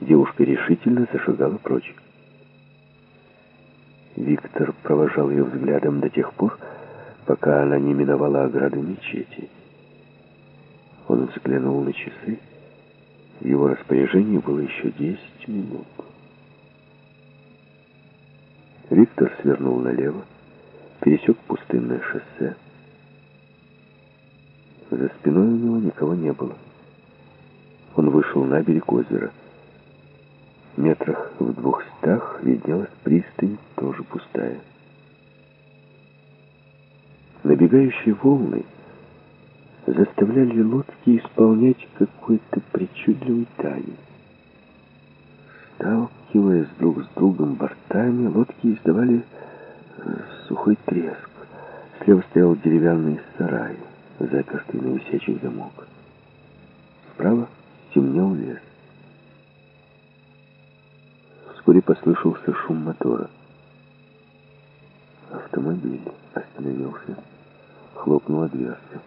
Девушка решительно зашагала прочь. Виктор провожал ее взглядом до тех пор, пока она не миновала ограды мечети. Он взглянул на часы. В его распоряжении было еще десять минут. Виктор свернул налево, пересек пустынное шоссе. За спиной у него никого не было. Он вышел на берег озера. Метрах в двухстах виднелась пристань, тоже пустая. Набегающие волны заставляли лодки исполнять какой-то причудливый танец. Сталкиваясь друг с другом бортами, лодки издавали э, сухой треск. Слева стоял деревянный сарай, запертый на висячий замок. Справа темнел Вскоре послышался шум мотора. Автомобиль остановился. Хлопнула дверца.